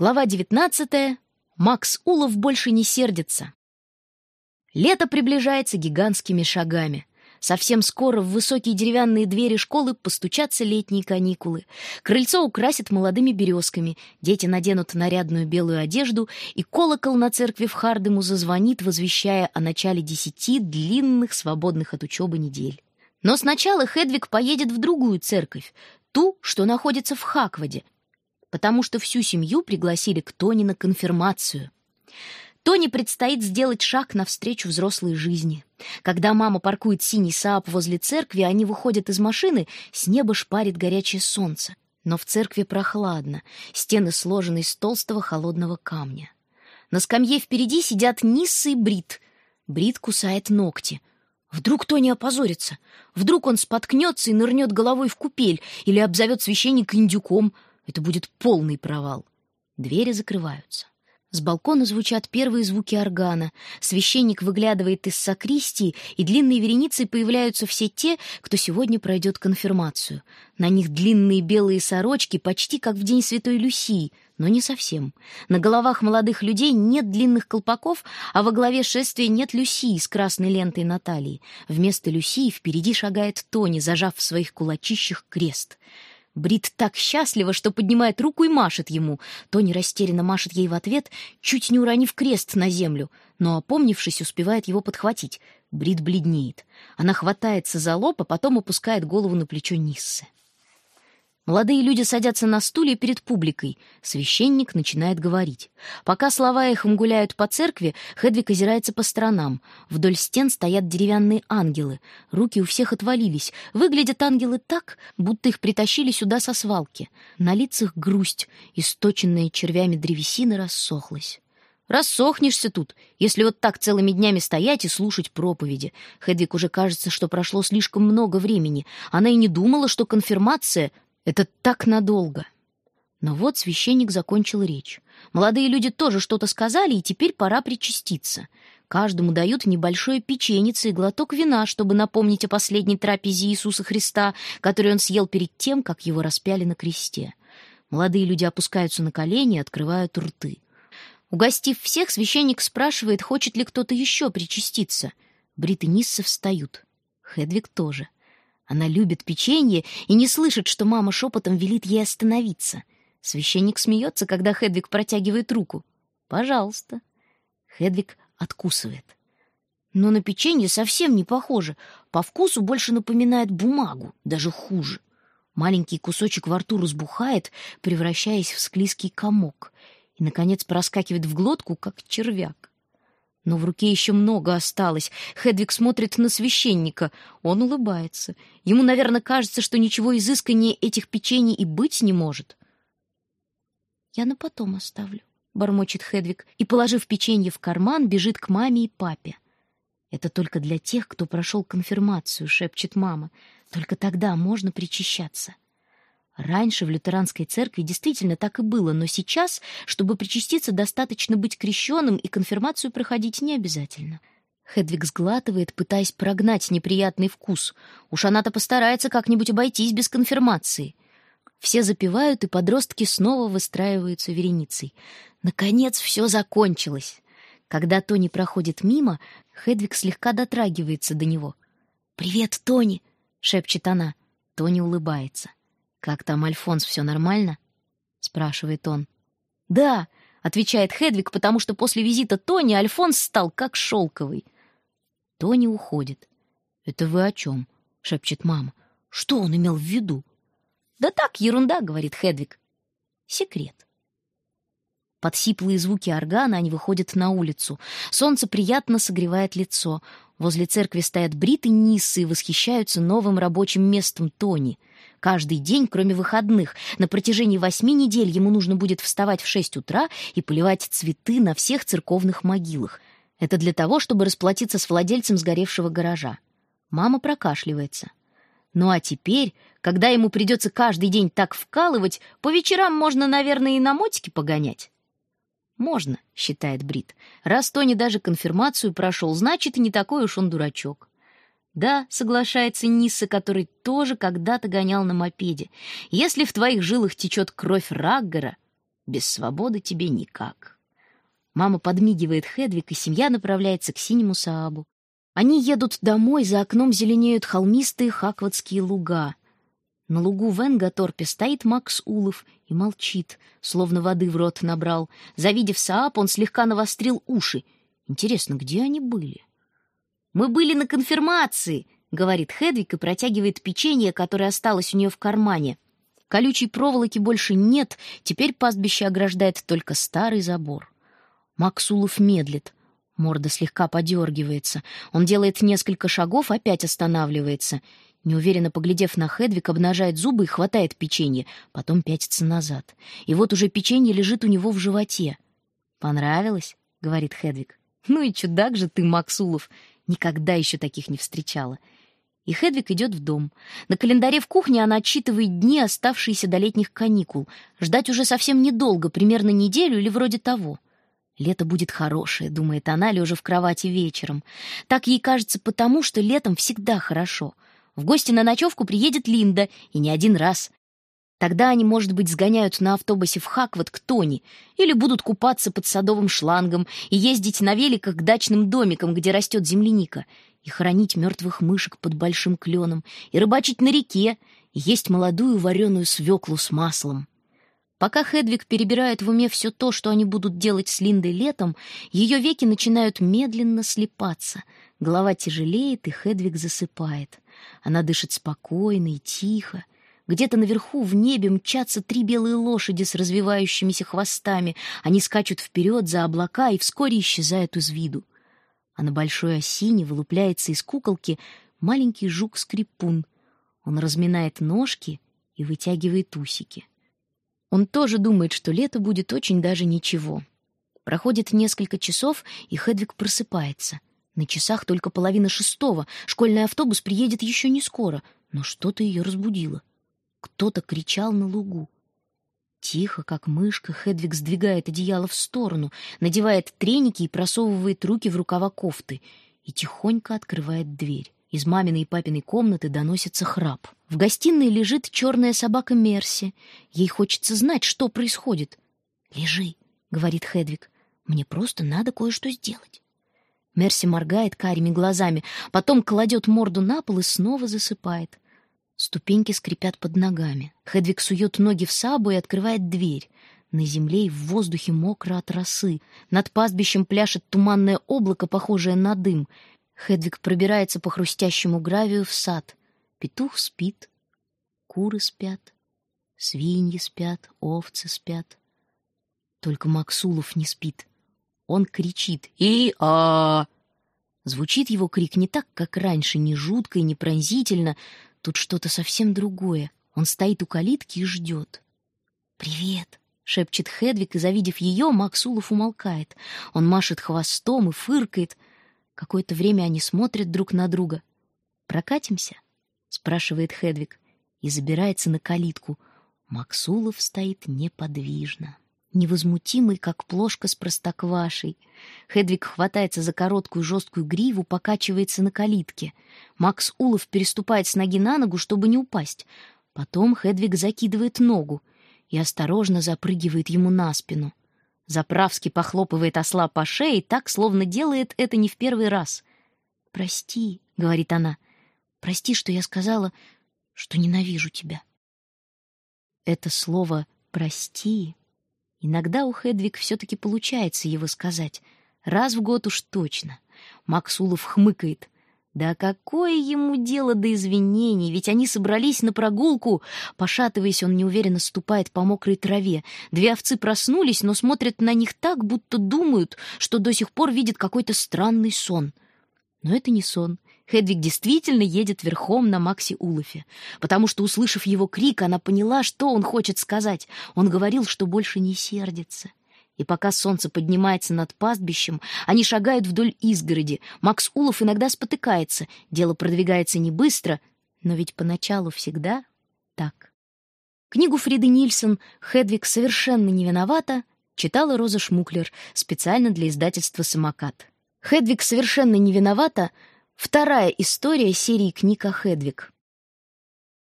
Глава 19. Макс Улов больше не сердится. Лето приближается гигантскими шагами. Совсем скоро в высокие деревянные двери школы постучатся летние каникулы. Крыльцо украсит молодыми березками, дети наденут нарядную белую одежду, и колокол на церкви в Хардему зазвонит, возвещая о начале десяти длинных, свободных от учебы недель. Но сначала Хедвиг поедет в другую церковь, ту, что находится в Хакваде, потому что всю семью пригласили к Тони на конфирмацию. Тони предстоит сделать шаг навстречу взрослой жизни. Когда мама паркует синий Саап возле церкви, они выходят из машины, с неба шпарит горячее солнце. Но в церкви прохладно, стены сложены из толстого холодного камня. На скамье впереди сидят Нисса и Брит. Брит кусает ногти. Вдруг Тони опозорится. Вдруг он споткнется и нырнет головой в купель или обзовет священника индюком. Это будет полный провал. Двери закрываются. С балкона звучат первые звуки органа. Священник выглядывает из сакристии, и длинной вереницей появляются все те, кто сегодня пройдет конфирмацию. На них длинные белые сорочки, почти как в день Святой Люсии, но не совсем. На головах молодых людей нет длинных колпаков, а во главе шествия нет Люсии с красной лентой на талии. Вместо Люсии впереди шагает Тони, зажав в своих кулачищах крест — Брит так счастлива, что поднимает руку и машет ему. Тони растерянно машет ей в ответ, чуть не уронив крест на землю, но, опомнившись, успевает его подхватить. Брит бледнеет. Она хватается за лоб, а потом опускает голову на плечо Ниссы. Молодые люди садятся на стулья перед публикой. Священник начинает говорить. Пока слова эхом гуляют по церкви, Хедвиг озирается по сторонам. Вдоль стен стоят деревянные ангелы. Руки у всех отвалились. Выглядят ангелы так, будто их притащили сюда со свалки. На лицах грусть, источенная червями древесина рассохлась. Рассохнешься тут, если вот так целыми днями стоять и слушать проповеди. Хедвиг уже кажется, что прошло слишком много времени. Она и не думала, что конфирмация это так надолго. Но вот священник закончил речь. Молодые люди тоже что-то сказали, и теперь пора причаститься. Каждому дают небольшое печенице и глоток вина, чтобы напомнить о последней трапезе Иисуса Христа, который он съел перед тем, как его распяли на кресте. Молодые люди опускаются на колени и открывают рты. Угостив всех, священник спрашивает, хочет ли кто-то еще причаститься. Брит и Нисса встают. Хедвиг тоже. Она любит печенье и не слышит, что мама шепотом велит ей остановиться. Священник смеется, когда Хедвиг протягивает руку. «Пожалуйста». Хедвиг откусывает. Но на печенье совсем не похоже. По вкусу больше напоминает бумагу, даже хуже. Маленький кусочек во рту разбухает, превращаясь в склизкий комок, и, наконец, проскакивает в глотку, как червяк. Но в руке еще много осталось. Хедвиг смотрит на священника. Он улыбается. Ему, наверное, кажется, что ничего изысканнее этих печений и быть не может. «Я на потом оставлю», — бормочет Хедвиг, и, положив печенье в карман, бежит к маме и папе. «Это только для тех, кто прошел конфирмацию», — шепчет мама. «Только тогда можно причащаться». Раньше в лютеранской церкви действительно так и было, но сейчас, чтобы причаститься, достаточно быть крещенным, и конфирмацию проходить не обязательно. Хедвиг сглатывает, пытаясь прогнать неприятный вкус. Уж она-то постарается как-нибудь обойтись без конфирмации. Все запевают, и подростки снова выстраиваются вереницей. Наконец все закончилось. Когда Тони проходит мимо, Хедвиг слегка дотрагивается до него. «Привет, Тони!» — шепчет она. Тони улыбается. «Как там, Альфонс, все нормально?» — спрашивает он. «Да», — отвечает Хедвиг, потому что после визита Тони Альфонс стал как шелковый. Тони уходит. «Это вы о чем?» — шепчет мама. «Что он имел в виду?» «Да так, ерунда», — говорит Хедвиг. «Секрет». Под сиплые звуки органа они выходят на улицу. Солнце приятно согревает лицо. Возле церкви стоят Брит и Ниссы и восхищаются новым рабочим местом Тони. Каждый день, кроме выходных, на протяжении восьми недель ему нужно будет вставать в шесть утра и поливать цветы на всех церковных могилах. Это для того, чтобы расплатиться с владельцем сгоревшего гаража. Мама прокашливается. Ну а теперь, когда ему придется каждый день так вкалывать, по вечерам можно, наверное, и на мотике погонять. «Можно», — считает Брит. «Раз Тони даже конфирмацию прошел, значит, и не такой уж он дурачок». «Да», — соглашается Нисса, который тоже когда-то гонял на мопеде. «Если в твоих жилах течет кровь Раггара...» Без свободы тебе никак. Мама подмигивает Хедвиг, и семья направляется к синему Саабу. Они едут домой, за окном зеленеют холмистые хакватские луга. На лугу в Энгаторпе стоит Макс Улов и молчит, словно воды в рот набрал. Завидев Сааб, он слегка навострил уши. Интересно, где они были? «Мы были на конфирмации», — говорит Хедвиг и протягивает печенье, которое осталось у нее в кармане. Колючей проволоки больше нет, теперь пастбище ограждает только старый забор. Максулов медлит. Морда слегка подергивается. Он делает несколько шагов, опять останавливается. Неуверенно поглядев на Хедвиг, обнажает зубы и хватает печенье, потом пятится назад. И вот уже печенье лежит у него в животе. «Понравилось?» — говорит Хедвиг. «Ну и чудак же ты, Максулов! Никогда еще таких не встречала!» И Хедвиг идет в дом. На календаре в кухне она отсчитывает дни, оставшиеся до летних каникул. Ждать уже совсем недолго, примерно неделю или вроде того. Лето будет хорошее, думает она, лежа в кровати вечером. Так ей кажется потому, что летом всегда хорошо. В гости на ночевку приедет Линда, и не один раз. Тогда они, может быть, сгоняют на автобусе в Хаквот к Тони или будут купаться под садовым шлангом и ездить на великах к дачным домикам, где растет земляника — и хоронить мертвых мышек под большим кленом, и рыбачить на реке, и есть молодую вареную свеклу с маслом. Пока Хедвиг перебирает в уме все то, что они будут делать с Линдой летом, ее веки начинают медленно слепаться. Голова тяжелеет, и Хедвиг засыпает. Она дышит спокойно и тихо. Где-то наверху в небе мчатся три белые лошади с развивающимися хвостами. Они скачут вперед за облака и вскоре исчезают из виду а на большой осине вылупляется из куколки маленький жук-скрипун. Он разминает ножки и вытягивает усики. Он тоже думает, что лето будет очень даже ничего. Проходит несколько часов, и Хедвиг просыпается. На часах только половина шестого, школьный автобус приедет еще не скоро, но что-то ее разбудило. Кто-то кричал на лугу. Тихо, как мышка, Хедвиг сдвигает одеяло в сторону, надевает треники и просовывает руки в рукава кофты и тихонько открывает дверь. Из маминой и папиной комнаты доносится храп. В гостиной лежит черная собака Мерси. Ей хочется знать, что происходит. «Лежи», — говорит Хедвиг. «Мне просто надо кое-что сделать». Мерси моргает карими глазами, потом кладет морду на пол и снова засыпает. Ступеньки скрипят под ногами. Хедвиг сует ноги в сабу и открывает дверь. На земле и в воздухе мокро от росы. Над пастбищем пляшет туманное облако, похожее на дым. Хедвиг пробирается по хрустящему гравию в сад. Петух спит, куры спят, свиньи спят, овцы спят. Только Максулов не спит. Он кричит «И-а!». Звучит его крик не так, как раньше, не жутко и не пронзительно, Тут что-то совсем другое. Он стоит у калитки и ждет. «Привет!» — шепчет Хедвиг, и, завидев ее, Максулов умолкает. Он машет хвостом и фыркает. Какое-то время они смотрят друг на друга. «Прокатимся?» — спрашивает Хедвиг и забирается на калитку. Максулов стоит неподвижно невозмутимый, как плошка с простоквашей. Хедвиг хватается за короткую жесткую гриву, покачивается на калитке. Макс Улов переступает с ноги на ногу, чтобы не упасть. Потом Хедвиг закидывает ногу и осторожно запрыгивает ему на спину. Заправский похлопывает осла по шее, так, словно делает это не в первый раз. «Прости», — говорит она, — «прости, что я сказала, что ненавижу тебя». Это слово «прости» Иногда у Хедвиг все-таки получается его сказать. Раз в год уж точно. Максулов хмыкает. Да какое ему дело до извинений, ведь они собрались на прогулку. Пошатываясь, он неуверенно ступает по мокрой траве. Две овцы проснулись, но смотрят на них так, будто думают, что до сих пор видят какой-то странный сон. Но это не сон. Хедвиг действительно едет верхом на Максе Улафе, потому что, услышав его крик, она поняла, что он хочет сказать. Он говорил, что больше не сердится. И пока солнце поднимается над пастбищем, они шагают вдоль изгороди. Макс Улов иногда спотыкается. Дело продвигается не быстро, но ведь поначалу всегда так. Книгу Фриды Нильсон «Хедвиг совершенно не виновата» читала Роза Шмуклер специально для издательства «Самокат». «Хедвиг совершенно не виновата» Вторая история серии книг о Хедвиг.